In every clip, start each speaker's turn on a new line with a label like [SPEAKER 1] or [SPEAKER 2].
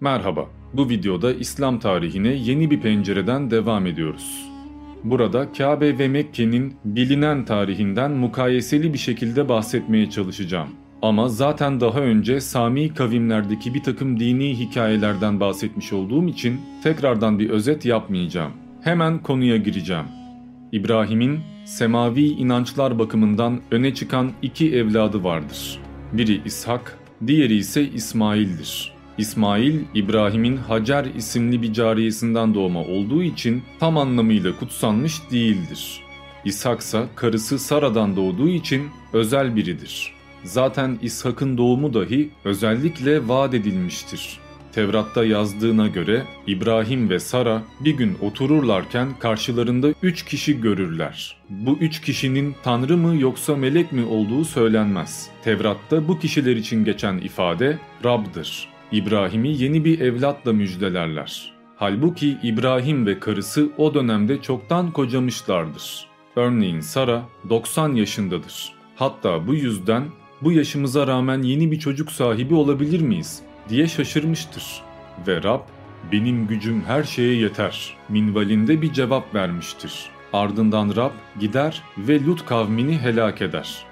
[SPEAKER 1] Merhaba, bu videoda İslam tarihine yeni bir pencereden devam ediyoruz. Burada Kabe ve Mekke'nin bilinen tarihinden mukayeseli bir şekilde bahsetmeye çalışacağım. Ama zaten daha önce Sami kavimlerdeki bir takım dini hikayelerden bahsetmiş olduğum için tekrardan bir özet yapmayacağım. Hemen konuya gireceğim. İbrahim'in semavi inançlar bakımından öne çıkan iki evladı vardır. Biri İshak, diğeri ise İsmail'dir. İsmail, İbrahim'in Hacer isimli bir cariyesinden doğma olduğu için tam anlamıyla kutsanmış değildir. İshak ise karısı Sara'dan doğduğu için özel biridir. Zaten İshak'ın doğumu dahi özellikle vaat edilmiştir. Tevrat'ta yazdığına göre İbrahim ve Sara bir gün otururlarken karşılarında üç kişi görürler. Bu üç kişinin tanrı mı yoksa melek mi olduğu söylenmez. Tevrat'ta bu kişiler için geçen ifade Rab'dır. İbrahim'i yeni bir evlatla müjdelerler. Halbuki İbrahim ve karısı o dönemde çoktan kocamışlardır. Örneğin Sara 90 yaşındadır. Hatta bu yüzden bu yaşımıza rağmen yeni bir çocuk sahibi olabilir miyiz diye şaşırmıştır. Ve Rab benim gücüm her şeye yeter minvalinde bir cevap vermiştir. Ardından Rab gider ve Lut kavmini helak eder.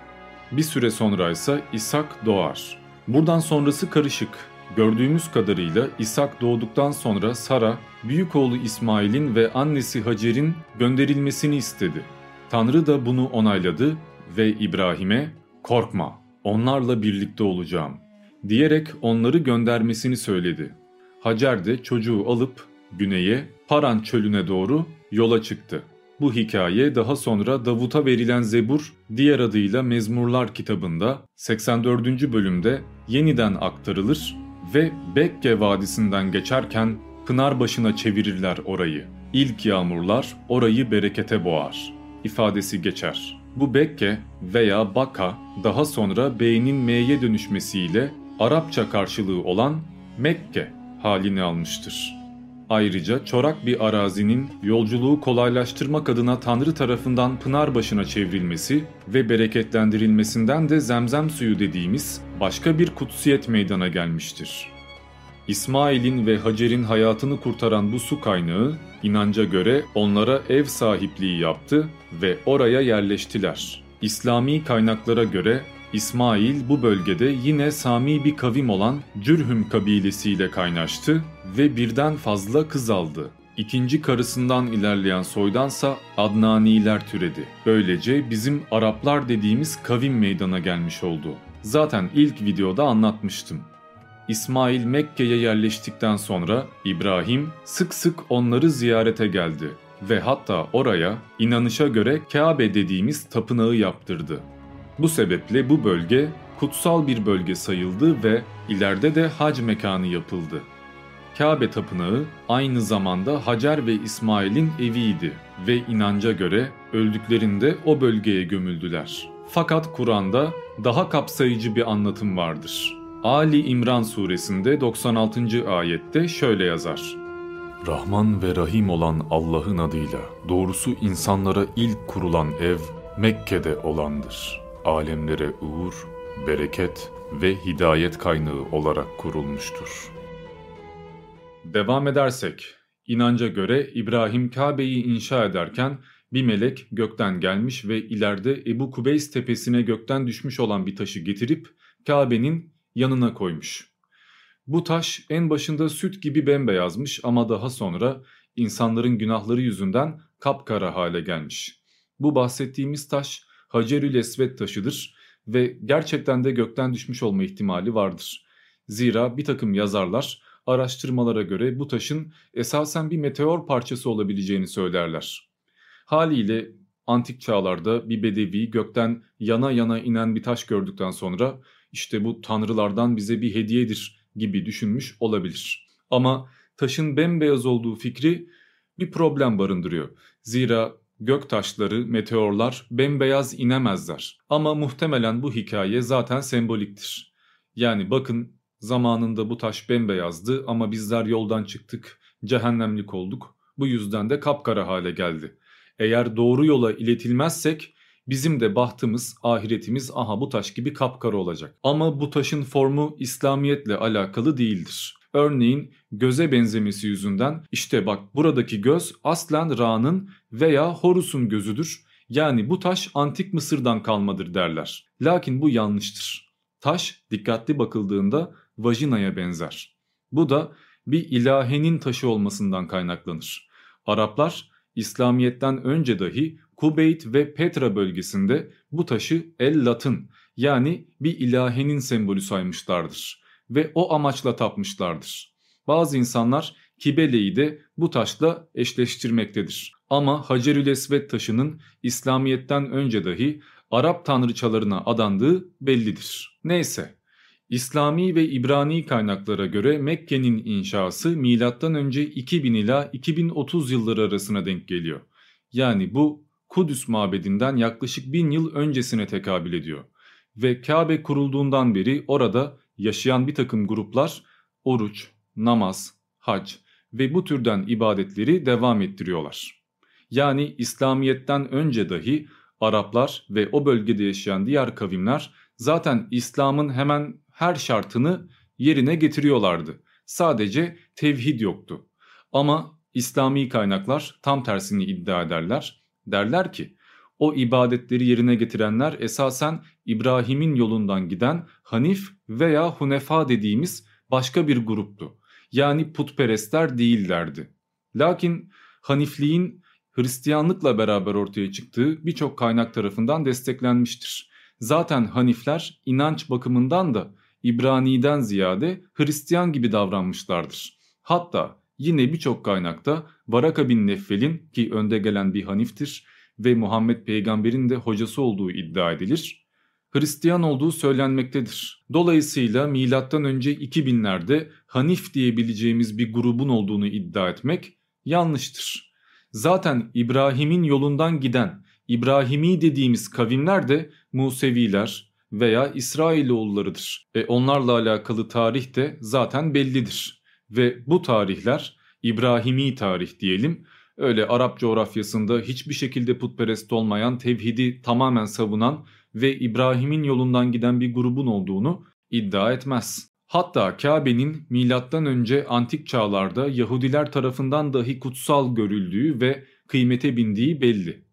[SPEAKER 1] Bir süre sonra ise İshak doğar. Buradan sonrası karışık. Gördüğümüz kadarıyla İshak doğduktan sonra Sara, büyük oğlu İsmail'in ve annesi Hacer'in gönderilmesini istedi. Tanrı da bunu onayladı ve İbrahim'e korkma onlarla birlikte olacağım diyerek onları göndermesini söyledi. Hacer de çocuğu alıp güneye Paran çölüne doğru yola çıktı. Bu hikaye daha sonra Davut'a verilen Zebur, diğer adıyla Mezmurlar kitabında 84. bölümde yeniden aktarılır ve Bekke Vadisi'nden geçerken Pınarbaşı'na çevirirler orayı. İlk yağmurlar orayı berekete boğar ifadesi geçer. Bu Bekke veya Baka daha sonra B'nin M'ye dönüşmesiyle Arapça karşılığı olan Mekke halini almıştır. Ayrıca çorak bir arazinin yolculuğu kolaylaştırmak adına Tanrı tarafından pınar başına çevrilmesi ve bereketlendirilmesinden de zemzem suyu dediğimiz başka bir kutsiyet meydana gelmiştir. İsmail'in ve Hacer'in hayatını kurtaran bu su kaynağı inanca göre onlara ev sahipliği yaptı ve oraya yerleştiler. İslami kaynaklara göre İsmail bu bölgede yine Sami bir kavim olan Cürhüm kabilesiyle kaynaştı ve birden fazla kız aldı. İkinci karısından ilerleyen soydansa Adnaniler türedi. Böylece bizim Araplar dediğimiz kavim meydana gelmiş oldu. Zaten ilk videoda anlatmıştım. İsmail Mekke'ye yerleştikten sonra İbrahim sık sık onları ziyarete geldi ve hatta oraya inanışa göre Kabe dediğimiz tapınağı yaptırdı. Bu sebeple bu bölge kutsal bir bölge sayıldı ve ileride de hac mekanı yapıldı. Kabe tapınağı aynı zamanda Hacer ve İsmail'in eviydi ve inanca göre öldüklerinde o bölgeye gömüldüler. Fakat Kur'an'da daha kapsayıcı bir anlatım vardır. Ali İmran suresinde 96. ayette şöyle yazar.
[SPEAKER 2] Rahman ve Rahim olan Allah'ın adıyla doğrusu insanlara ilk kurulan ev Mekke'de olandır. Alemlere uğur, bereket ve hidayet kaynağı olarak kurulmuştur.
[SPEAKER 1] Devam edersek, inanca göre İbrahim Kabe'yi inşa ederken bir melek gökten gelmiş ve ileride Ebu Kubeys tepesine gökten düşmüş olan bir taşı getirip Kabe'nin yanına koymuş. Bu taş en başında süt gibi bembeyazmış ama daha sonra insanların günahları yüzünden kapkara hale gelmiş. Bu bahsettiğimiz taş Hacerül Esved taşıdır ve gerçekten de gökten düşmüş olma ihtimali vardır. Zira bir takım yazarlar araştırmalara göre bu taşın esasen bir meteor parçası olabileceğini söylerler. Haliyle antik çağlarda bir bedevi gökten yana yana inen bir taş gördükten sonra işte bu tanrılardan bize bir hediyedir gibi düşünmüş olabilir. Ama taşın bembeyaz olduğu fikri bir problem barındırıyor. Zira gök taşları, meteorlar bembeyaz inemezler. Ama muhtemelen bu hikaye zaten semboliktir. Yani bakın zamanında bu taş bembeyazdı ama bizler yoldan çıktık, cehennemlik olduk. Bu yüzden de kapkara hale geldi. Eğer doğru yola iletilmezsek Bizim de bahtımız, ahiretimiz aha bu taş gibi kapkara olacak. Ama bu taşın formu İslamiyetle alakalı değildir. Örneğin göze benzemesi yüzünden işte bak buradaki göz aslen Ra'nın veya Horus'un gözüdür. Yani bu taş antik Mısır'dan kalmadır derler. Lakin bu yanlıştır. Taş dikkatli bakıldığında vajinaya benzer. Bu da bir ilahenin taşı olmasından kaynaklanır. Araplar İslamiyet'ten önce dahi Kubeyt ve Petra bölgesinde bu taşı El Latın yani bir ilahenin sembolü saymışlardır ve o amaçla tapmışlardır. Bazı insanlar Kibele'yi de bu taşla eşleştirmektedir. Ama Hacerül Esved taşının İslamiyet'ten önce dahi Arap tanrıçalarına adandığı bellidir. Neyse, İslami ve İbrani kaynaklara göre Mekke'nin inşası M.Ö. 2000 ila 2030 yılları arasına denk geliyor. Yani bu Kudüs mabedinden yaklaşık 1000 yıl öncesine tekabül ediyor. Ve Kabe kurulduğundan beri orada yaşayan bir takım gruplar oruç, namaz, hac ve bu türden ibadetleri devam ettiriyorlar. Yani İslamiyet'ten önce dahi Araplar ve o bölgede yaşayan diğer kavimler zaten İslam'ın hemen her şartını yerine getiriyorlardı. Sadece tevhid yoktu. Ama İslami kaynaklar tam tersini iddia ederler. Derler ki o ibadetleri yerine getirenler esasen İbrahim'in yolundan giden Hanif veya Hunefa dediğimiz başka bir gruptu. Yani putperestler değillerdi. Lakin Hanifliğin Hristiyanlıkla beraber ortaya çıktığı birçok kaynak tarafından desteklenmiştir. Zaten Hanifler inanç bakımından da İbrani'den ziyade Hristiyan gibi davranmışlardır. Hatta yine birçok kaynakta Varaka bin Neffel'in ki önde gelen bir Haniftir ve Muhammed peygamberin de hocası olduğu iddia edilir. Hristiyan olduğu söylenmektedir. Dolayısıyla önce 2000'lerde Hanif diyebileceğimiz bir grubun olduğunu iddia etmek yanlıştır. Zaten İbrahim'in yolundan giden İbrahimi dediğimiz kavimler de Museviler veya İsrailoğullarıdır. E onlarla alakalı tarih de zaten bellidir. Ve bu tarihler İbrahimi tarih diyelim öyle Arap coğrafyasında hiçbir şekilde putperest olmayan, tevhidi tamamen savunan ve İbrahim'in yolundan giden bir grubun olduğunu iddia etmez. Hatta Kabe'nin milattan önce antik çağlarda Yahudiler tarafından dahi kutsal görüldüğü ve kıymete bindiği belli.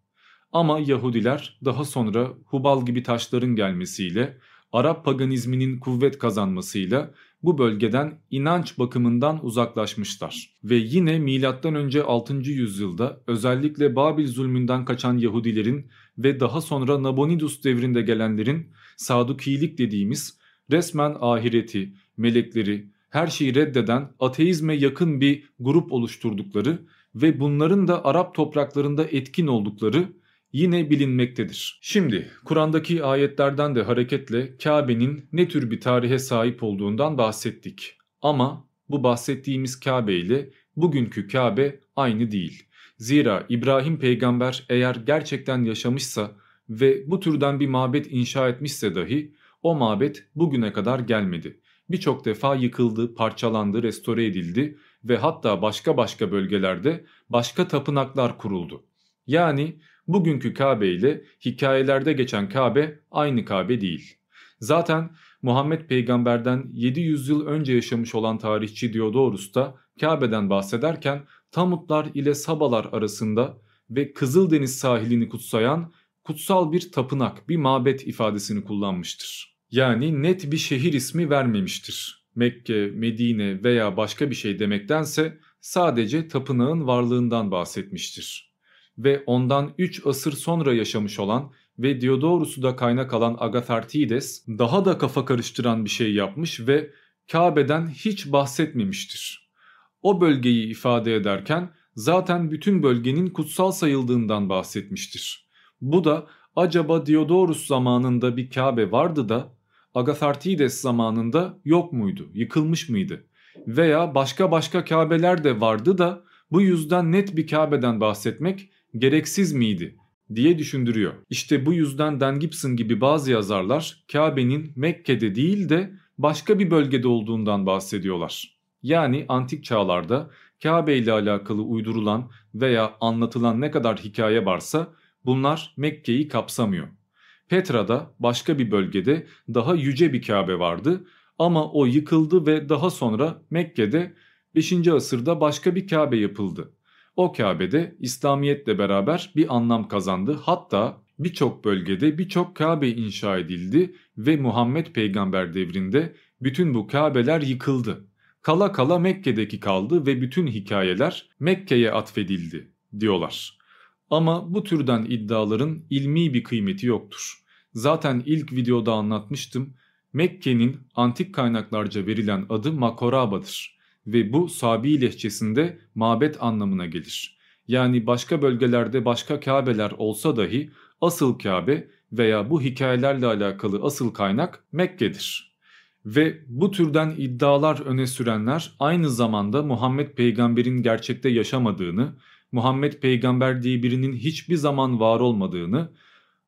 [SPEAKER 1] Ama Yahudiler daha sonra Hubal gibi taşların gelmesiyle, Arap paganizminin kuvvet kazanmasıyla bu bölgeden inanç bakımından uzaklaşmışlar. Ve yine M.Ö. 6. yüzyılda özellikle Babil zulmünden kaçan Yahudilerin ve daha sonra Nabonidus devrinde gelenlerin Sadukilik dediğimiz resmen ahireti, melekleri, her şeyi reddeden ateizme yakın bir grup oluşturdukları ve bunların da Arap topraklarında etkin oldukları yine bilinmektedir. Şimdi Kur'an'daki ayetlerden de hareketle Kabe'nin ne tür bir tarihe sahip olduğundan bahsettik. Ama bu bahsettiğimiz Kabe ile bugünkü Kabe aynı değil. Zira İbrahim peygamber eğer gerçekten yaşamışsa ve bu türden bir mabet inşa etmişse dahi o mabet bugüne kadar gelmedi. Birçok defa yıkıldı, parçalandı, restore edildi ve hatta başka başka bölgelerde başka tapınaklar kuruldu. Yani bugünkü Kabe ile hikayelerde geçen Kabe aynı Kabe değil. Zaten Muhammed peygamberden 700 yıl önce yaşamış olan tarihçi Diodorus da Kabe'den bahsederken Tamutlar ile Sabalar arasında ve Kızıldeniz sahilini kutsayan kutsal bir tapınak, bir mabet ifadesini kullanmıştır. Yani net bir şehir ismi vermemiştir. Mekke, Medine veya başka bir şey demektense sadece tapınağın varlığından bahsetmiştir. Ve ondan 3 asır sonra yaşamış olan ve Diodorus'u da kaynak alan Agathartides daha da kafa karıştıran bir şey yapmış ve Kabe'den hiç bahsetmemiştir. O bölgeyi ifade ederken zaten bütün bölgenin kutsal sayıldığından bahsetmiştir. Bu da acaba Diodorus zamanında bir Kabe vardı da Agathartides zamanında yok muydu, yıkılmış mıydı? Veya başka başka Kabeler de vardı da bu yüzden net bir Kabe'den bahsetmek gereksiz miydi diye düşündürüyor. İşte bu yüzden Dan Gibson gibi bazı yazarlar Kabe'nin Mekke'de değil de başka bir bölgede olduğundan bahsediyorlar. Yani antik çağlarda Kabe ile alakalı uydurulan veya anlatılan ne kadar hikaye varsa bunlar Mekke'yi kapsamıyor. Petra'da başka bir bölgede daha yüce bir Kabe vardı Ama o yıkıldı ve daha sonra Mekke'de 5. asırda başka bir Kabe yapıldı. O Kabe'de İslamiyetle beraber bir anlam kazandı. Hatta birçok bölgede birçok Kabe inşa edildi ve Muhammed peygamber devrinde bütün bu Kabeler yıkıldı. Kala kala Mekke'deki kaldı ve bütün hikayeler Mekke'ye atfedildi diyorlar. Ama bu türden iddiaların ilmi bir kıymeti yoktur. Zaten ilk videoda anlatmıştım. Mekke'nin antik kaynaklarca verilen adı Makoraba'dır ve bu Sabi lehçesinde mabet anlamına gelir. Yani başka bölgelerde başka Kabeler olsa dahi asıl Kabe veya bu hikayelerle alakalı asıl kaynak Mekke'dir. Ve bu türden iddialar öne sürenler aynı zamanda Muhammed peygamberin gerçekte yaşamadığını, Muhammed peygamber diye birinin hiçbir zaman var olmadığını,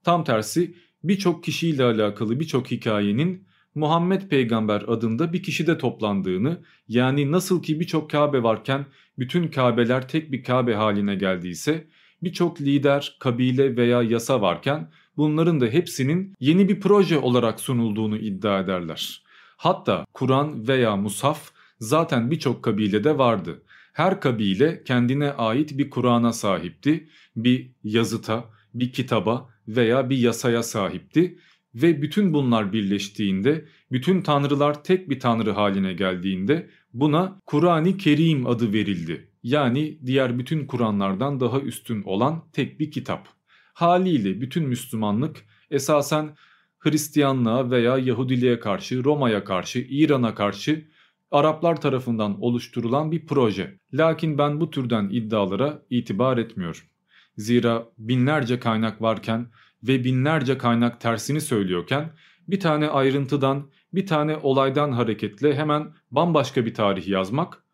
[SPEAKER 1] tam tersi birçok kişiyle alakalı birçok hikayenin Muhammed peygamber adında bir kişide toplandığını yani nasıl ki birçok Kabe varken bütün Kabeler tek bir Kabe haline geldiyse birçok lider, kabile veya yasa varken bunların da hepsinin yeni bir proje olarak sunulduğunu iddia ederler. Hatta Kur'an veya Musaf zaten birçok kabilede vardı. Her kabile kendine ait bir Kur'an'a sahipti, bir yazıta, bir kitaba veya bir yasaya sahipti ve bütün bunlar birleştiğinde, bütün tanrılar tek bir tanrı haline geldiğinde buna Kur'an-ı Kerim adı verildi. Yani diğer bütün Kur'anlardan daha üstün olan tek bir kitap. Haliyle bütün Müslümanlık esasen Hristiyanlığa veya Yahudiliğe karşı, Roma'ya karşı, İran'a karşı Araplar tarafından oluşturulan bir proje. Lakin ben bu türden iddialara itibar etmiyorum. Zira binlerce kaynak varken ve binlerce kaynak tersini söylüyorken bir tane ayrıntıdan, bir tane olaydan hareketle hemen bambaşka bir tarih yazmak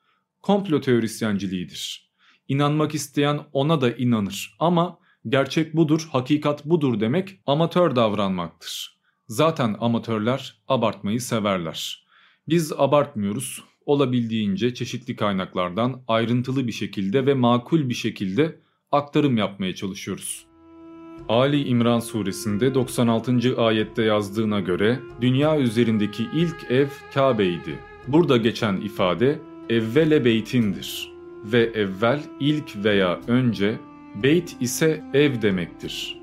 [SPEAKER 1] komplo teorisyenciliğidir. İnanmak isteyen ona da inanır ama gerçek budur, hakikat budur demek amatör davranmaktır. Zaten amatörler abartmayı severler. Biz abartmıyoruz. Olabildiğince çeşitli kaynaklardan ayrıntılı bir şekilde ve makul bir şekilde aktarım yapmaya çalışıyoruz. Ali İmran suresinde 96. ayette yazdığına göre dünya üzerindeki ilk ev Kabe'ydi. Burada geçen ifade evvele beytindir ve evvel ilk veya önce beyt ise ev demektir.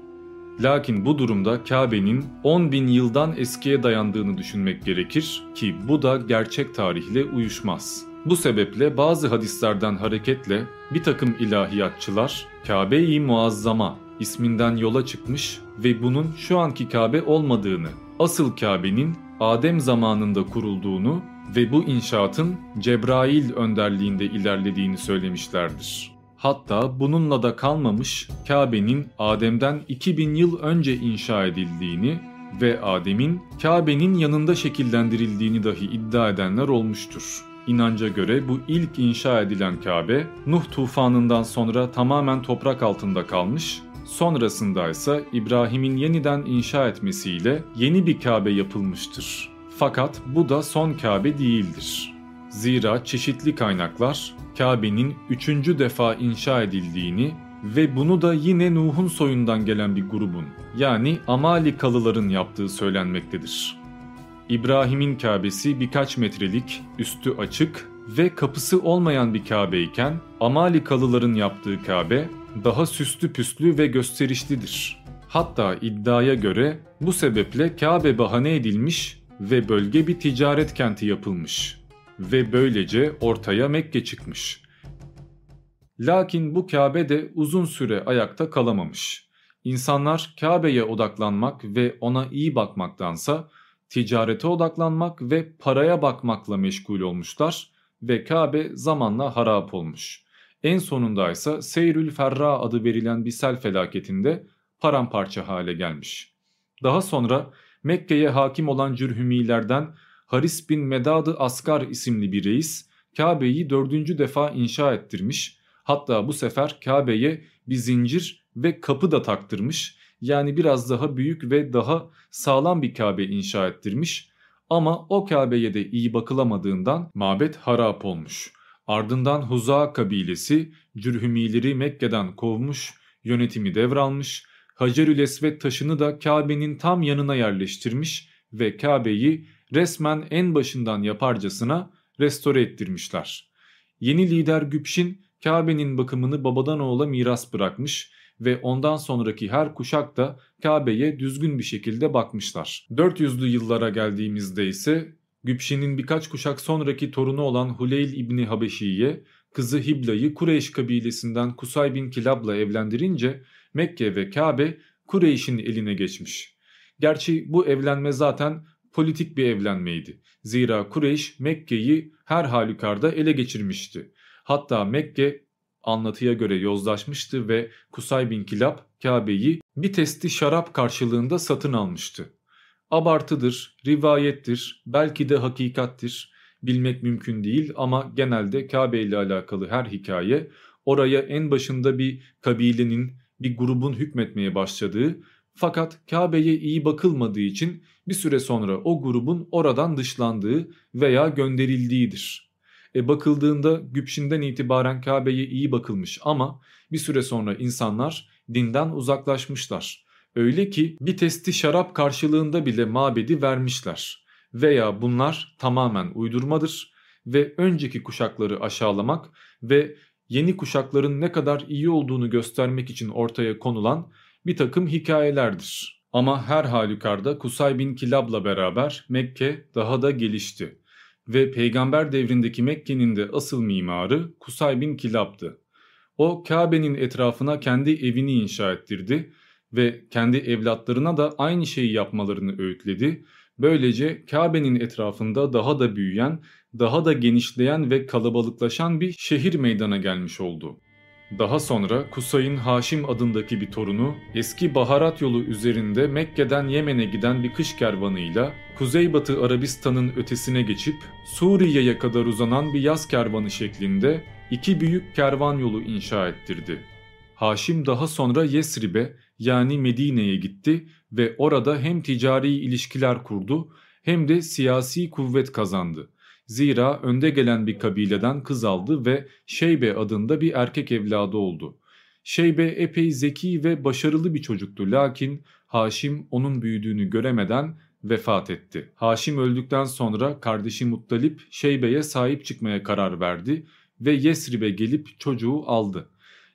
[SPEAKER 1] Lakin bu durumda Kabe'nin 10 bin yıldan eskiye dayandığını düşünmek gerekir ki bu da gerçek tarihle uyuşmaz. Bu sebeple bazı hadislerden hareketle bir takım ilahiyatçılar Kabe-i Muazzama isminden yola çıkmış ve bunun şu anki Kabe olmadığını, asıl Kabe'nin Adem zamanında kurulduğunu ve bu inşaatın Cebrail önderliğinde ilerlediğini söylemişlerdir. Hatta bununla da kalmamış Kabe'nin Adem'den 2000 yıl önce inşa edildiğini ve Adem'in Kabe'nin yanında şekillendirildiğini dahi iddia edenler olmuştur. İnanca göre bu ilk inşa edilen Kabe, Nuh tufanından sonra tamamen toprak altında kalmış, sonrasında ise İbrahim'in yeniden inşa etmesiyle yeni bir Kabe yapılmıştır. Fakat bu da son Kabe değildir. Zira çeşitli kaynaklar Kabe'nin üçüncü defa inşa edildiğini ve bunu da yine Nuh'un soyundan gelen bir grubun yani Amalikalıların yaptığı söylenmektedir. İbrahim'in Kabe'si birkaç metrelik, üstü açık ve kapısı olmayan bir Kabe iken Amalikalıların yaptığı Kabe daha süslü püslü ve gösterişlidir. Hatta iddiaya göre bu sebeple Kabe bahane edilmiş ve bölge bir ticaret kenti yapılmış ve böylece ortaya Mekke çıkmış. Lakin bu Kabe de uzun süre ayakta kalamamış. İnsanlar Kabe'ye odaklanmak ve ona iyi bakmaktansa ticarete odaklanmak ve paraya bakmakla meşgul olmuşlar ve Kabe zamanla harap olmuş. En sonunda ise Seyrül Ferra adı verilen bir sel felaketinde paramparça hale gelmiş. Daha sonra Mekke'ye hakim olan Cürhümilerden Haris bin Medad-ı Asgar isimli bir reis Kabe'yi dördüncü defa inşa ettirmiş. Hatta bu sefer Kabe'ye bir zincir ve kapı da taktırmış. Yani biraz daha büyük ve daha sağlam bir Kabe inşa ettirmiş. Ama o Kabe'ye de iyi bakılamadığından mabet harap olmuş. Ardından Huza kabilesi Cürhümileri Mekke'den kovmuş, yönetimi devralmış, Hacerül Esved taşını da Kabe'nin tam yanına yerleştirmiş ve Kabe'yi resmen en başından yaparcasına restore ettirmişler. Yeni lider Güpşin Kabe'nin bakımını babadan oğula miras bırakmış ve ondan sonraki her kuşak da Kabe'ye düzgün bir şekilde bakmışlar. 400'lü yıllara geldiğimizde ise Güpşin'in birkaç kuşak sonraki torunu olan Huleyl İbni Habeşi'ye kızı Hibla'yı Kureyş kabilesinden Kusay bin Kilab'la evlendirince Mekke ve Kabe Kureyş'in eline geçmiş. Gerçi bu evlenme zaten politik bir evlenmeydi. Zira Kureyş Mekke'yi her halükarda ele geçirmişti. Hatta Mekke anlatıya göre yozlaşmıştı ve Kusay bin Kilab Kabe'yi bir testi şarap karşılığında satın almıştı. Abartıdır, rivayettir, belki de hakikattir bilmek mümkün değil ama genelde Kabe ile alakalı her hikaye oraya en başında bir kabilenin, bir grubun hükmetmeye başladığı fakat Kabe'ye iyi bakılmadığı için bir süre sonra o grubun oradan dışlandığı veya gönderildiğidir. E bakıldığında Güpşin'den itibaren Kabe'ye iyi bakılmış ama bir süre sonra insanlar dinden uzaklaşmışlar. Öyle ki bir testi şarap karşılığında bile mabedi vermişler. Veya bunlar tamamen uydurmadır ve önceki kuşakları aşağılamak ve yeni kuşakların ne kadar iyi olduğunu göstermek için ortaya konulan bir takım hikayelerdir. Ama her halükarda Kusay bin Kilab'la beraber Mekke daha da gelişti ve peygamber devrindeki Mekke'nin de asıl mimarı Kusay bin Kilab'dı. O Kabe'nin etrafına kendi evini inşa ettirdi ve kendi evlatlarına da aynı şeyi yapmalarını öğütledi. Böylece Kabe'nin etrafında daha da büyüyen, daha da genişleyen ve kalabalıklaşan bir şehir meydana gelmiş oldu. Daha sonra Kusay'ın Haşim adındaki bir torunu eski baharat yolu üzerinde Mekke'den Yemen'e giden bir kış kervanıyla Kuzeybatı Arabistan'ın ötesine geçip Suriye'ye kadar uzanan bir yaz kervanı şeklinde iki büyük kervan yolu inşa ettirdi. Haşim daha sonra Yesrib'e yani Medine'ye gitti ve orada hem ticari ilişkiler kurdu hem de siyasi kuvvet kazandı. Zira önde gelen bir kabileden kız aldı ve Şeybe adında bir erkek evladı oldu. Şeybe epey zeki ve başarılı bir çocuktu lakin Haşim onun büyüdüğünü göremeden vefat etti. Haşim öldükten sonra kardeşi Muttalip Şeybe'ye sahip çıkmaya karar verdi ve Yesrib'e gelip çocuğu aldı.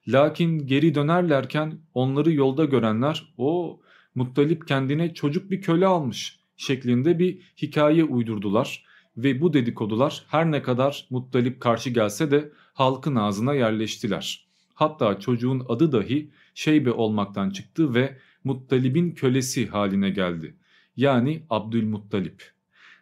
[SPEAKER 1] Lakin geri dönerlerken onları yolda görenler o Muttalip kendine çocuk bir köle almış şeklinde bir hikaye uydurdular ve bu dedikodular her ne kadar Muttalip karşı gelse de halkın ağzına yerleştiler. Hatta çocuğun adı dahi Şeybe olmaktan çıktı ve Muttalib'in kölesi haline geldi. Yani Abdülmuttalip.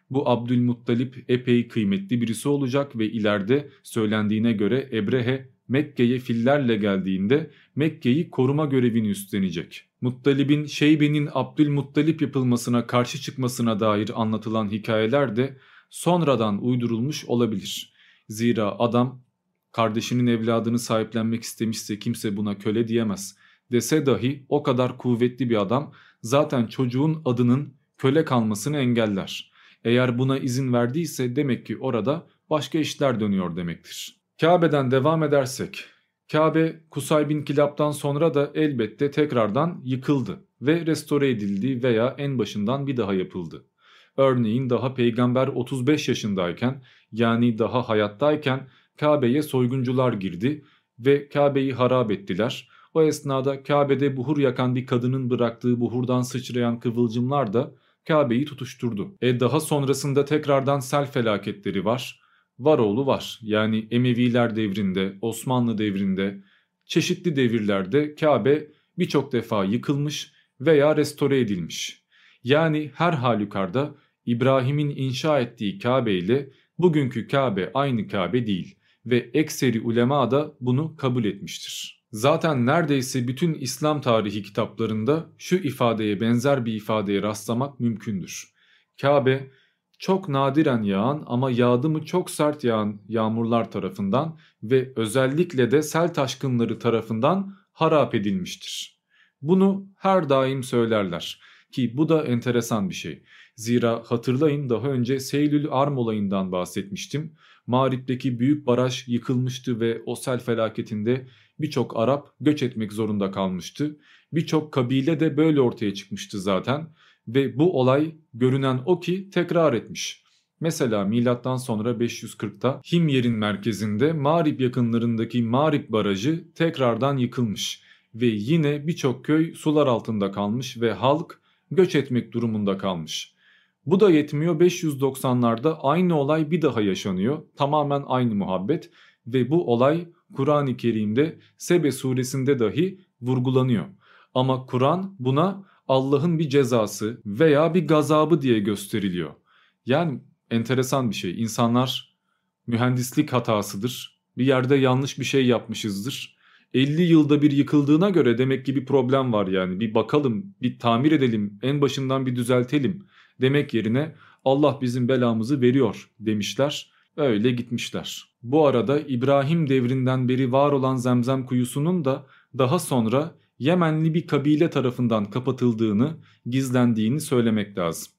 [SPEAKER 1] Bu Abdülmuttalip epey kıymetli birisi olacak ve ileride söylendiğine göre Ebrehe Mekke'ye fillerle geldiğinde Mekke'yi koruma görevini üstlenecek. Muttalib'in Şeybe'nin Abdülmuttalip yapılmasına karşı çıkmasına dair anlatılan hikayeler de sonradan uydurulmuş olabilir. Zira adam kardeşinin evladını sahiplenmek istemişse kimse buna köle diyemez. Dese dahi o kadar kuvvetli bir adam zaten çocuğun adının köle kalmasını engeller. Eğer buna izin verdiyse demek ki orada başka işler dönüyor demektir. Kabe'den devam edersek, Kabe Kusay bin Kilab'dan sonra da elbette tekrardan yıkıldı ve restore edildi veya en başından bir daha yapıldı. Örneğin daha peygamber 35 yaşındayken yani daha hayattayken Kabe'ye soyguncular girdi ve Kabe'yi harap ettiler. O esnada Kabe'de buhur yakan bir kadının bıraktığı buhurdan sıçrayan kıvılcımlar da Kabe'yi tutuşturdu. E daha sonrasında tekrardan sel felaketleri var. Var oğlu var. Yani Emeviler devrinde, Osmanlı devrinde, çeşitli devirlerde Kabe birçok defa yıkılmış veya restore edilmiş. Yani her halükarda İbrahim'in inşa ettiği Kabe ile bugünkü Kabe aynı Kabe değil ve ekseri ulema da bunu kabul etmiştir. Zaten neredeyse bütün İslam tarihi kitaplarında şu ifadeye benzer bir ifadeye rastlamak mümkündür. Kabe çok nadiren yağan ama yağdı mı çok sert yağan yağmurlar tarafından ve özellikle de sel taşkınları tarafından harap edilmiştir. Bunu her daim söylerler ki bu da enteresan bir şey. Zira hatırlayın daha önce Seylül Arm olayından bahsetmiştim. Mağrip'teki büyük baraj yıkılmıştı ve o sel felaketinde birçok Arap göç etmek zorunda kalmıştı. Birçok kabile de böyle ortaya çıkmıştı zaten ve bu olay görünen o ki tekrar etmiş. Mesela milattan sonra 540'ta Himyer'in merkezinde Marib yakınlarındaki Marib barajı tekrardan yıkılmış ve yine birçok köy sular altında kalmış ve halk göç etmek durumunda kalmış. Bu da yetmiyor 590'larda aynı olay bir daha yaşanıyor. Tamamen aynı muhabbet ve bu olay Kur'an-ı Kerim'de Sebe suresinde dahi vurgulanıyor. Ama Kur'an buna Allah'ın bir cezası veya bir gazabı diye gösteriliyor. Yani enteresan bir şey. İnsanlar mühendislik hatasıdır. Bir yerde yanlış bir şey yapmışızdır. 50 yılda bir yıkıldığına göre demek ki bir problem var yani. Bir bakalım, bir tamir edelim, en başından bir düzeltelim demek yerine Allah bizim belamızı veriyor demişler. Öyle gitmişler. Bu arada İbrahim devrinden beri var olan Zemzem kuyusunun da daha sonra Yemenli bir kabile tarafından kapatıldığını, gizlendiğini söylemek lazım.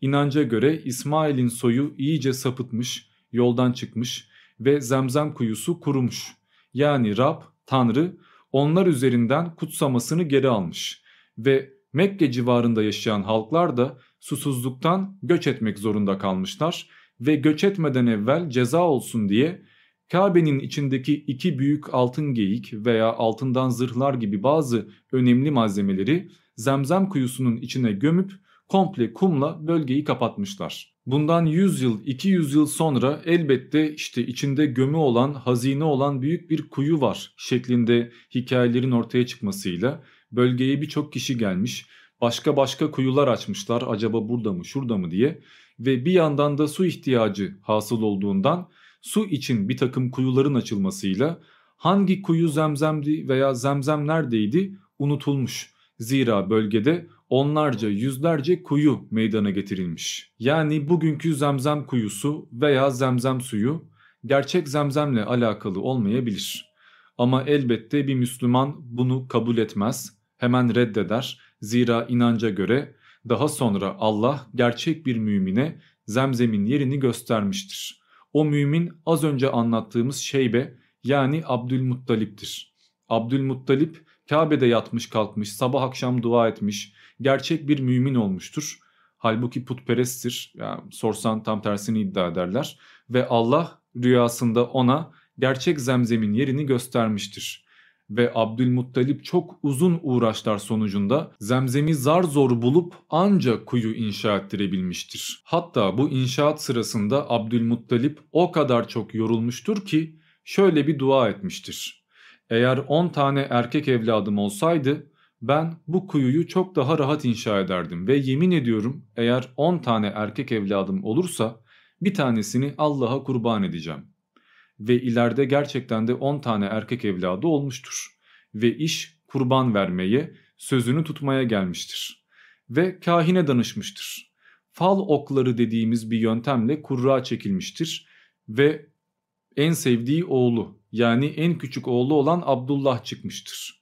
[SPEAKER 1] İnanca göre İsmail'in soyu iyice sapıtmış, yoldan çıkmış ve Zemzem kuyusu kurumuş. Yani Rab, Tanrı onlar üzerinden kutsamasını geri almış ve Mekke civarında yaşayan halklar da susuzluktan göç etmek zorunda kalmışlar ve göç etmeden evvel ceza olsun diye Kabe'nin içindeki iki büyük altın geyik veya altından zırhlar gibi bazı önemli malzemeleri zemzem kuyusunun içine gömüp komple kumla bölgeyi kapatmışlar. Bundan 100 yıl 200 yıl sonra elbette işte içinde gömü olan hazine olan büyük bir kuyu var şeklinde hikayelerin ortaya çıkmasıyla bölgeye birçok kişi gelmiş başka başka kuyular açmışlar acaba burada mı şurada mı diye ve bir yandan da su ihtiyacı hasıl olduğundan su için bir takım kuyuların açılmasıyla hangi kuyu zemzemdi veya zemzem neredeydi unutulmuş. Zira bölgede onlarca yüzlerce kuyu meydana getirilmiş. Yani bugünkü zemzem kuyusu veya zemzem suyu gerçek zemzemle alakalı olmayabilir. Ama elbette bir Müslüman bunu kabul etmez, hemen reddeder. Zira inanca göre daha sonra Allah gerçek bir mümine zemzemin yerini göstermiştir. O mümin az önce anlattığımız şeybe yani Abdülmuttalip'tir. Abdülmuttalip Kabe'de yatmış kalkmış sabah akşam dua etmiş gerçek bir mümin olmuştur. Halbuki putperesttir yani sorsan tam tersini iddia ederler ve Allah rüyasında ona gerçek zemzemin yerini göstermiştir ve Abdülmuttalip çok uzun uğraşlar sonucunda zemzemi zar zor bulup ancak kuyu inşa ettirebilmiştir. Hatta bu inşaat sırasında Abdülmuttalip o kadar çok yorulmuştur ki şöyle bir dua etmiştir. Eğer 10 tane erkek evladım olsaydı ben bu kuyuyu çok daha rahat inşa ederdim ve yemin ediyorum eğer 10 tane erkek evladım olursa bir tanesini Allah'a kurban edeceğim ve ileride gerçekten de 10 tane erkek evladı olmuştur. Ve iş kurban vermeye, sözünü tutmaya gelmiştir. Ve kahine danışmıştır. Fal okları dediğimiz bir yöntemle kurra çekilmiştir ve en sevdiği oğlu yani en küçük oğlu olan Abdullah çıkmıştır.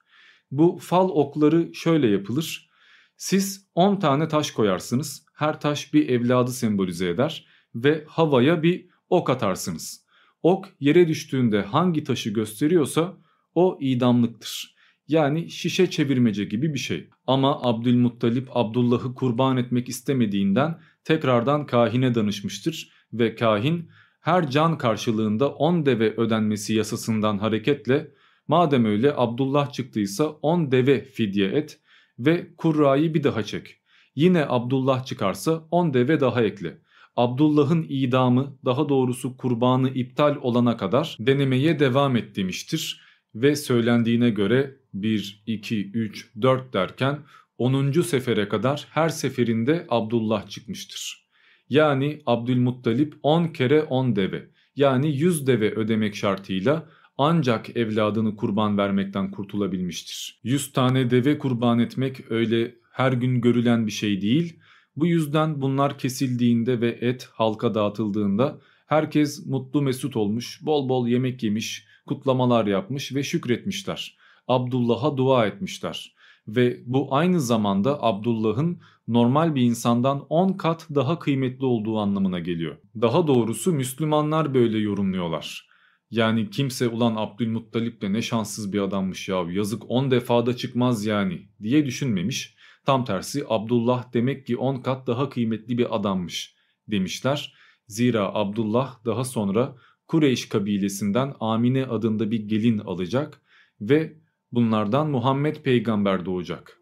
[SPEAKER 1] Bu fal okları şöyle yapılır. Siz 10 tane taş koyarsınız. Her taş bir evladı sembolize eder ve havaya bir ok atarsınız. Ok yere düştüğünde hangi taşı gösteriyorsa o idamlıktır. Yani şişe çevirmece gibi bir şey. Ama Abdülmuttalip Abdullah'ı kurban etmek istemediğinden tekrardan kahine danışmıştır ve kahin her can karşılığında 10 deve ödenmesi yasasından hareketle madem öyle Abdullah çıktıysa 10 deve fidye et ve kurrayı bir daha çek. Yine Abdullah çıkarsa 10 deve daha ekle. Abdullah'ın idamı daha doğrusu kurbanı iptal olana kadar denemeye devam et demiştir. Ve söylendiğine göre 1, 2, 3, 4 derken 10. sefere kadar her seferinde Abdullah çıkmıştır. Yani Abdülmuttalip 10 kere 10 deve yani 100 deve ödemek şartıyla ancak evladını kurban vermekten kurtulabilmiştir. 100 tane deve kurban etmek öyle her gün görülen bir şey değil bu yüzden bunlar kesildiğinde ve et halka dağıtıldığında herkes mutlu mesut olmuş, bol bol yemek yemiş, kutlamalar yapmış ve şükretmişler. Abdullah'a dua etmişler. Ve bu aynı zamanda Abdullah'ın normal bir insandan 10 kat daha kıymetli olduğu anlamına geliyor. Daha doğrusu Müslümanlar böyle yorumluyorlar. Yani kimse ulan Abdülmuttalip de ne şanssız bir adammış ya yazık 10 defada çıkmaz yani diye düşünmemiş. Tam tersi Abdullah demek ki 10 kat daha kıymetli bir adammış demişler. Zira Abdullah daha sonra Kureyş kabilesinden Amine adında bir gelin alacak ve bunlardan Muhammed peygamber doğacak.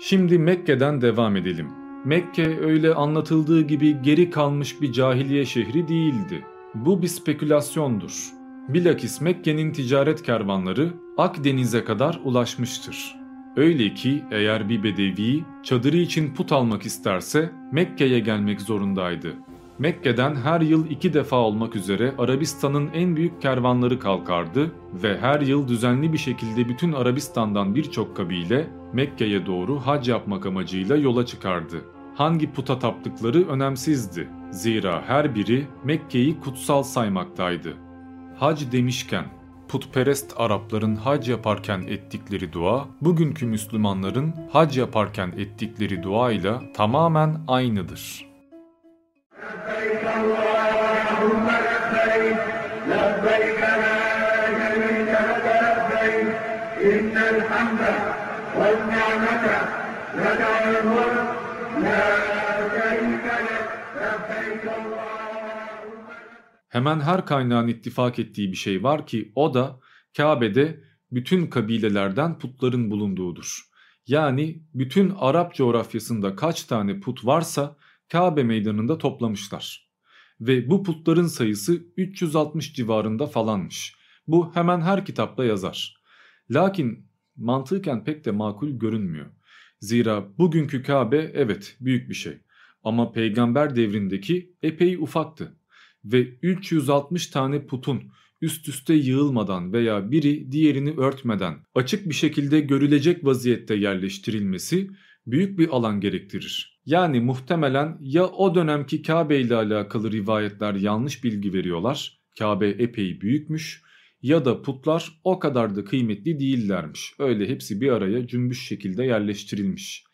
[SPEAKER 1] Şimdi Mekke'den devam edelim. Mekke öyle anlatıldığı gibi geri kalmış bir cahiliye şehri değildi. Bu bir spekülasyondur. Bilakis Mekke'nin ticaret kervanları Akdeniz'e kadar ulaşmıştır. Öyle ki eğer bir bedevi çadırı için put almak isterse Mekke'ye gelmek zorundaydı. Mekke'den her yıl iki defa olmak üzere Arabistan'ın en büyük kervanları kalkardı ve her yıl düzenli bir şekilde bütün Arabistan'dan birçok kabile Mekke'ye doğru hac yapmak amacıyla yola çıkardı. Hangi puta taptıkları önemsizdi. Zira her biri Mekke'yi kutsal saymaktaydı. Hac demişken putperest Arapların hac yaparken ettikleri dua, bugünkü Müslümanların hac yaparken ettikleri dua ile tamamen aynıdır. İnnel hamde vel Hemen her kaynağın ittifak ettiği bir şey var ki o da Kabe'de bütün kabilelerden putların bulunduğudur. Yani bütün Arap coğrafyasında kaç tane put varsa Kabe meydanında toplamışlar. Ve bu putların sayısı 360 civarında falanmış. Bu hemen her kitapta yazar. Lakin mantıken pek de makul görünmüyor. Zira bugünkü Kabe evet büyük bir şey ama peygamber devrindeki epey ufaktı. Ve 360 tane putun üst üste yığılmadan veya biri diğerini örtmeden açık bir şekilde görülecek vaziyette yerleştirilmesi büyük bir alan gerektirir. Yani muhtemelen ya o dönemki Kabe ile alakalı rivayetler yanlış bilgi veriyorlar, Kabe epey büyükmüş ya da putlar o kadar da kıymetli değillermiş. Öyle hepsi bir araya cümbüş şekilde yerleştirilmiş.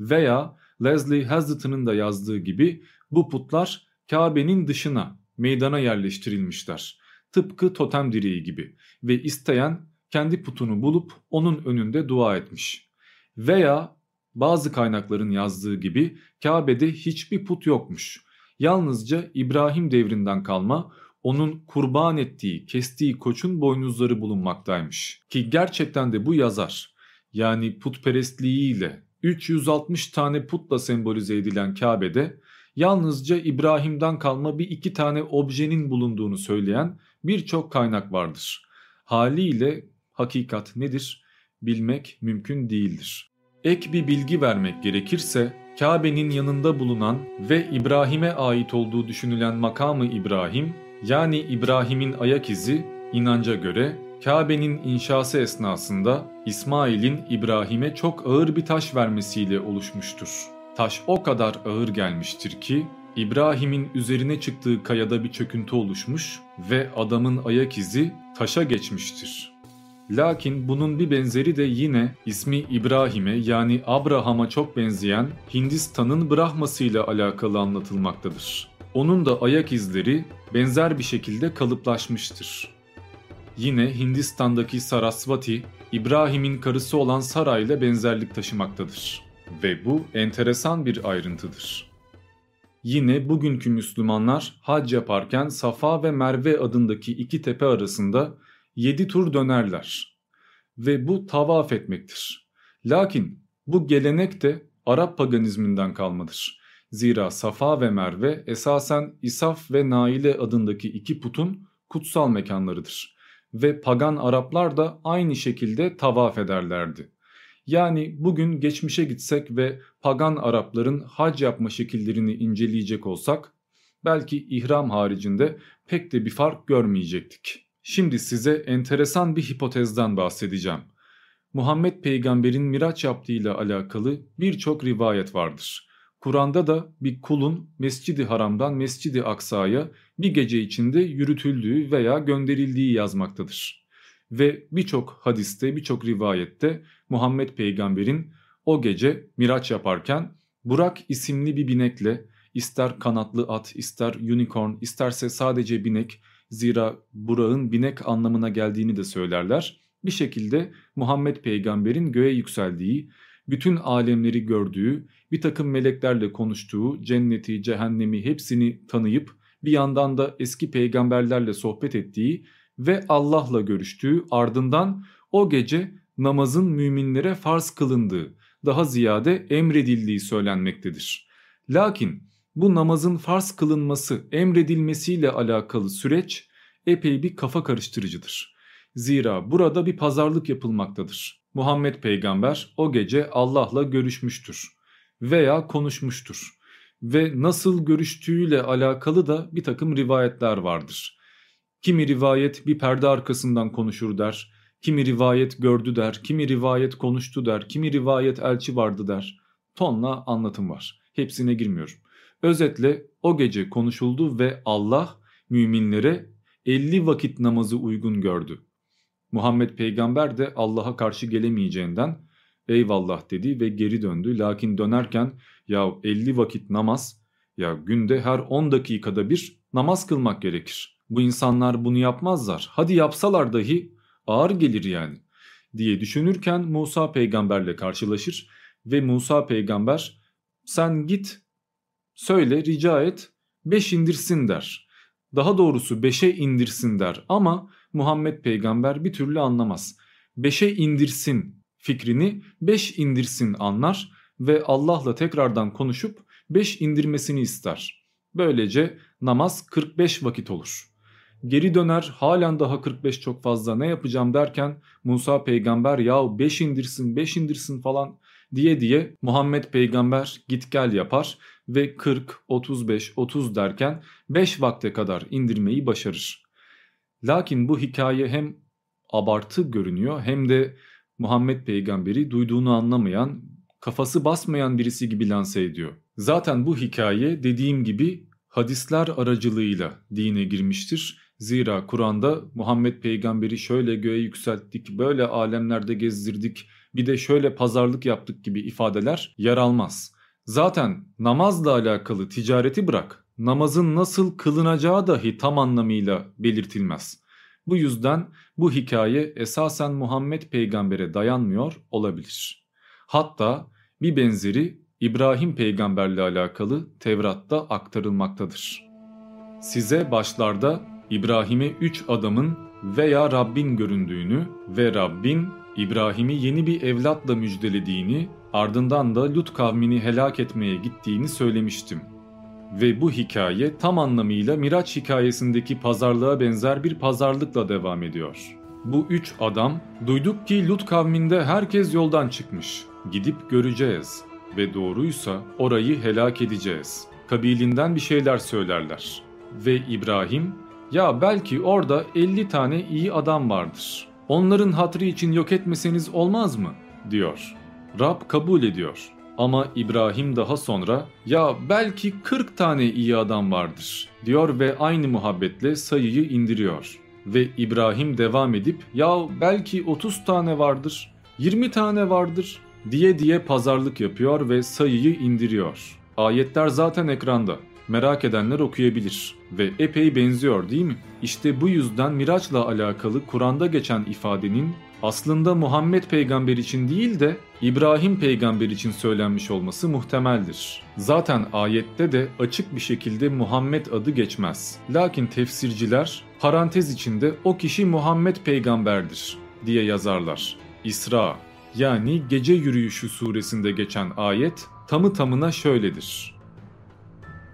[SPEAKER 1] Veya Leslie Hazlitt'ın da yazdığı gibi bu putlar Kabe'nin dışına, meydana yerleştirilmişler. Tıpkı totem direği gibi ve isteyen kendi putunu bulup onun önünde dua etmiş. Veya bazı kaynakların yazdığı gibi Kabe'de hiçbir put yokmuş. Yalnızca İbrahim devrinden kalma onun kurban ettiği, kestiği koçun boynuzları bulunmaktaymış. Ki gerçekten de bu yazar. Yani putperestliğiyle 360 tane putla sembolize edilen Kabe'de yalnızca İbrahim'den kalma bir iki tane objenin bulunduğunu söyleyen birçok kaynak vardır. Haliyle hakikat nedir? Bilmek mümkün değildir. Ek bir bilgi vermek gerekirse Kabe'nin yanında bulunan ve İbrahim'e ait olduğu düşünülen makamı İbrahim yani İbrahim'in ayak izi inanca göre Kabe'nin inşası esnasında İsmail'in İbrahim'e çok ağır bir taş vermesiyle oluşmuştur. Taş o kadar ağır gelmiştir ki İbrahim'in üzerine çıktığı kayada bir çöküntü oluşmuş ve adamın ayak izi taşa geçmiştir. Lakin bunun bir benzeri de yine ismi İbrahim'e yani Abraham'a çok benzeyen Hindistan'ın Brahması ile alakalı anlatılmaktadır. Onun da ayak izleri benzer bir şekilde kalıplaşmıştır. Yine Hindistan'daki Sarasvati, İbrahim'in karısı olan Sara ile benzerlik taşımaktadır. Ve bu enteresan bir ayrıntıdır. Yine bugünkü Müslümanlar hac yaparken Safa ve Merve adındaki iki tepe arasında 7 tur dönerler ve bu tavaf etmektir. Lakin bu gelenek de Arap paganizminden kalmadır. Zira Safa ve Merve esasen İsaf ve Naile adındaki iki putun kutsal mekanlarıdır. Ve pagan Araplar da aynı şekilde tavaf ederlerdi. Yani bugün geçmişe gitsek ve pagan Arapların hac yapma şekillerini inceleyecek olsak belki ihram haricinde pek de bir fark görmeyecektik. Şimdi size enteresan bir hipotezden bahsedeceğim. Muhammed peygamberin miraç yaptığıyla alakalı birçok rivayet vardır. Kur'an'da da bir kulun Mescidi Haram'dan Mescidi Aksa'ya bir gece içinde yürütüldüğü veya gönderildiği yazmaktadır. Ve birçok hadiste, birçok rivayette Muhammed peygamberin o gece miraç yaparken Burak isimli bir binekle ister kanatlı at, ister unicorn, isterse sadece binek Zira Burak'ın binek anlamına geldiğini de söylerler. Bir şekilde Muhammed peygamberin göğe yükseldiği bütün alemleri gördüğü, bir takım meleklerle konuştuğu, cenneti, cehennemi hepsini tanıyıp bir yandan da eski peygamberlerle sohbet ettiği ve Allah'la görüştüğü ardından o gece namazın müminlere farz kılındığı, daha ziyade emredildiği söylenmektedir. Lakin bu namazın farz kılınması, emredilmesiyle alakalı süreç epey bir kafa karıştırıcıdır. Zira burada bir pazarlık yapılmaktadır. Muhammed peygamber o gece Allah'la görüşmüştür veya konuşmuştur ve nasıl görüştüğüyle alakalı da bir takım rivayetler vardır. Kimi rivayet bir perde arkasından konuşur der, kimi rivayet gördü der, kimi rivayet konuştu der, kimi rivayet elçi vardı der. Tonla anlatım var. Hepsine girmiyorum. Özetle o gece konuşuldu ve Allah müminlere 50 vakit namazı uygun gördü. Muhammed peygamber de Allah'a karşı gelemeyeceğinden eyvallah dedi ve geri döndü. Lakin dönerken ya 50 vakit namaz ya günde her 10 dakikada bir namaz kılmak gerekir. Bu insanlar bunu yapmazlar. Hadi yapsalar dahi ağır gelir yani diye düşünürken Musa peygamberle karşılaşır ve Musa peygamber sen git söyle rica et 5 indirsin der. Daha doğrusu 5'e indirsin der ama Muhammed peygamber bir türlü anlamaz. 5'e indirsin fikrini 5 indirsin anlar ve Allah'la tekrardan konuşup 5 indirmesini ister. Böylece namaz 45 vakit olur. Geri döner halen daha 45 çok fazla ne yapacağım derken Musa peygamber ya 5 indirsin 5 indirsin falan diye diye Muhammed peygamber git gel yapar ve 40, 35, 30 derken 5 vakte kadar indirmeyi başarır. Lakin bu hikaye hem abartı görünüyor hem de Muhammed peygamberi duyduğunu anlamayan, kafası basmayan birisi gibi lanse ediyor. Zaten bu hikaye dediğim gibi hadisler aracılığıyla dine girmiştir. Zira Kur'an'da Muhammed peygamberi şöyle göğe yükselttik, böyle alemlerde gezdirdik, bir de şöyle pazarlık yaptık gibi ifadeler yer almaz. Zaten namazla alakalı ticareti bırak, namazın nasıl kılınacağı dahi tam anlamıyla belirtilmez. Bu yüzden bu hikaye esasen Muhammed peygambere dayanmıyor olabilir. Hatta bir benzeri İbrahim peygamberle alakalı Tevrat'ta aktarılmaktadır. Size başlarda İbrahim'e üç adamın veya Rabbin göründüğünü ve Rabbin İbrahim'i yeni bir evlatla müjdelediğini ardından da Lut kavmini helak etmeye gittiğini söylemiştim. Ve bu hikaye tam anlamıyla Miraç hikayesindeki pazarlığa benzer bir pazarlıkla devam ediyor. Bu üç adam duyduk ki Lut kavminde herkes yoldan çıkmış. Gidip göreceğiz ve doğruysa orayı helak edeceğiz. Kabilinden bir şeyler söylerler. Ve İbrahim ya belki orada 50 tane iyi adam vardır. Onların hatrı için yok etmeseniz olmaz mı? diyor. Rab kabul ediyor. Ama İbrahim daha sonra ya belki 40 tane iyi adam vardır diyor ve aynı muhabbetle sayıyı indiriyor. Ve İbrahim devam edip ya belki 30 tane vardır, 20 tane vardır diye diye pazarlık yapıyor ve sayıyı indiriyor. Ayetler zaten ekranda. Merak edenler okuyabilir ve epey benziyor değil mi? İşte bu yüzden Miraç'la alakalı Kur'an'da geçen ifadenin aslında Muhammed peygamber için değil de İbrahim peygamber için söylenmiş olması muhtemeldir. Zaten ayette de açık bir şekilde Muhammed adı geçmez. Lakin tefsirciler parantez içinde o kişi Muhammed peygamberdir diye yazarlar. İsra yani Gece Yürüyüşü suresinde geçen ayet tamı tamına şöyledir.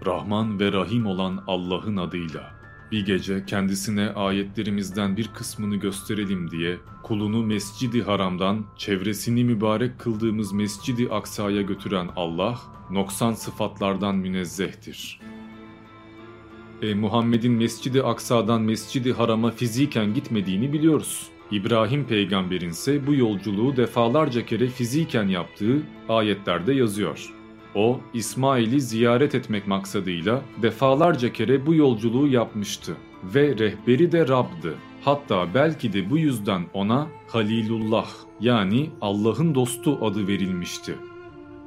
[SPEAKER 1] Rahman ve Rahim olan Allah'ın adıyla. Bir gece kendisine ayetlerimizden bir kısmını gösterelim diye kulunu Mescidi Haram'dan çevresini mübarek kıldığımız Mescidi Aksa'ya götüren Allah, noksan sıfatlardan münezzehtir. E, Muhammed'in Mescidi Aksa'dan Mescidi Haram'a fiziken gitmediğini biliyoruz. İbrahim peygamberin ise bu yolculuğu defalarca kere fiziken yaptığı ayetlerde yazıyor. O, İsmail'i ziyaret etmek maksadıyla defalarca kere bu yolculuğu yapmıştı ve rehberi de Rab'dı. Hatta belki de bu yüzden ona Halilullah yani Allah'ın dostu adı verilmişti.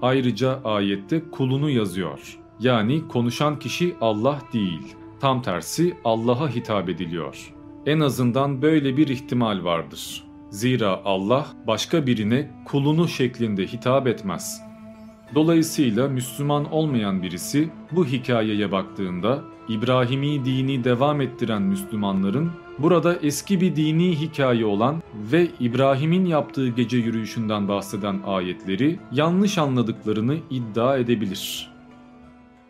[SPEAKER 1] Ayrıca ayette kulunu yazıyor. Yani konuşan kişi Allah değil. Tam tersi Allah'a hitap ediliyor. En azından böyle bir ihtimal vardır. Zira Allah başka birine kulunu şeklinde hitap etmez. Dolayısıyla Müslüman olmayan birisi bu hikayeye baktığında İbrahimi dini devam ettiren Müslümanların burada eski bir dini hikaye olan ve İbrahim'in yaptığı gece yürüyüşünden bahseden ayetleri yanlış anladıklarını iddia edebilir.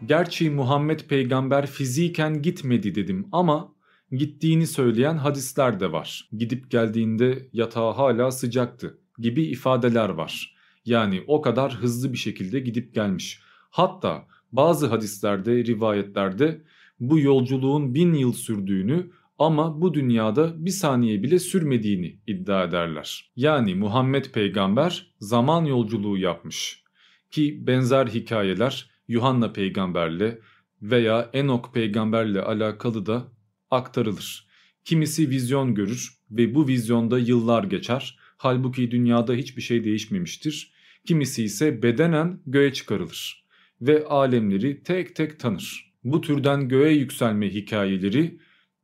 [SPEAKER 1] Gerçi Muhammed peygamber fiziken gitmedi dedim ama gittiğini söyleyen hadisler de var. Gidip geldiğinde yatağı hala sıcaktı gibi ifadeler var. Yani o kadar hızlı bir şekilde gidip gelmiş. Hatta bazı hadislerde, rivayetlerde bu yolculuğun bin yıl sürdüğünü ama bu dünyada bir saniye bile sürmediğini iddia ederler. Yani Muhammed peygamber zaman yolculuğu yapmış. Ki benzer hikayeler Yuhanna peygamberle veya Enok peygamberle alakalı da aktarılır. Kimisi vizyon görür ve bu vizyonda yıllar geçer. Halbuki dünyada hiçbir şey değişmemiştir. Kimisi ise bedenen göğe çıkarılır ve alemleri tek tek tanır. Bu türden göğe yükselme hikayeleri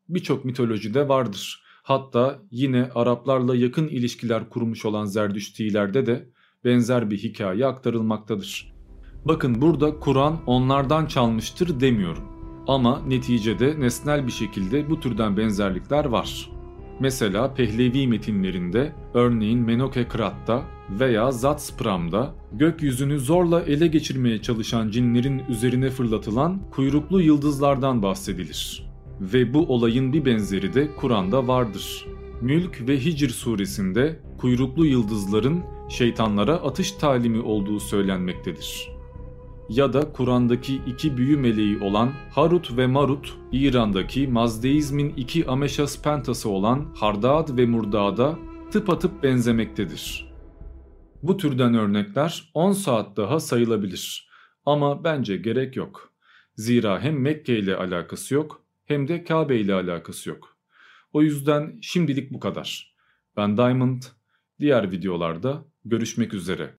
[SPEAKER 1] birçok mitolojide vardır. Hatta yine Araplarla yakın ilişkiler kurmuş olan Zerdüştilerde de benzer bir hikaye aktarılmaktadır. Bakın burada Kur'an onlardan çalmıştır demiyorum. Ama neticede nesnel bir şekilde bu türden benzerlikler var. Mesela Pehlevi metinlerinde örneğin Menokekrat'ta veya Zatspram'da gökyüzünü zorla ele geçirmeye çalışan cinlerin üzerine fırlatılan kuyruklu yıldızlardan bahsedilir. Ve bu olayın bir benzeri de Kur'an'da vardır. Mülk ve Hicr suresinde kuyruklu yıldızların şeytanlara atış talimi olduğu söylenmektedir ya da Kur'an'daki iki büyü meleği olan Harut ve Marut, İran'daki Mazdeizmin iki Ameşas pentası olan Hardad ve Murdad'a tıpatıp benzemektedir. Bu türden örnekler 10 saat daha sayılabilir ama bence gerek yok. Zira hem Mekke ile alakası yok hem de Kabe ile alakası yok. O yüzden şimdilik bu kadar. Ben Diamond, diğer videolarda görüşmek üzere.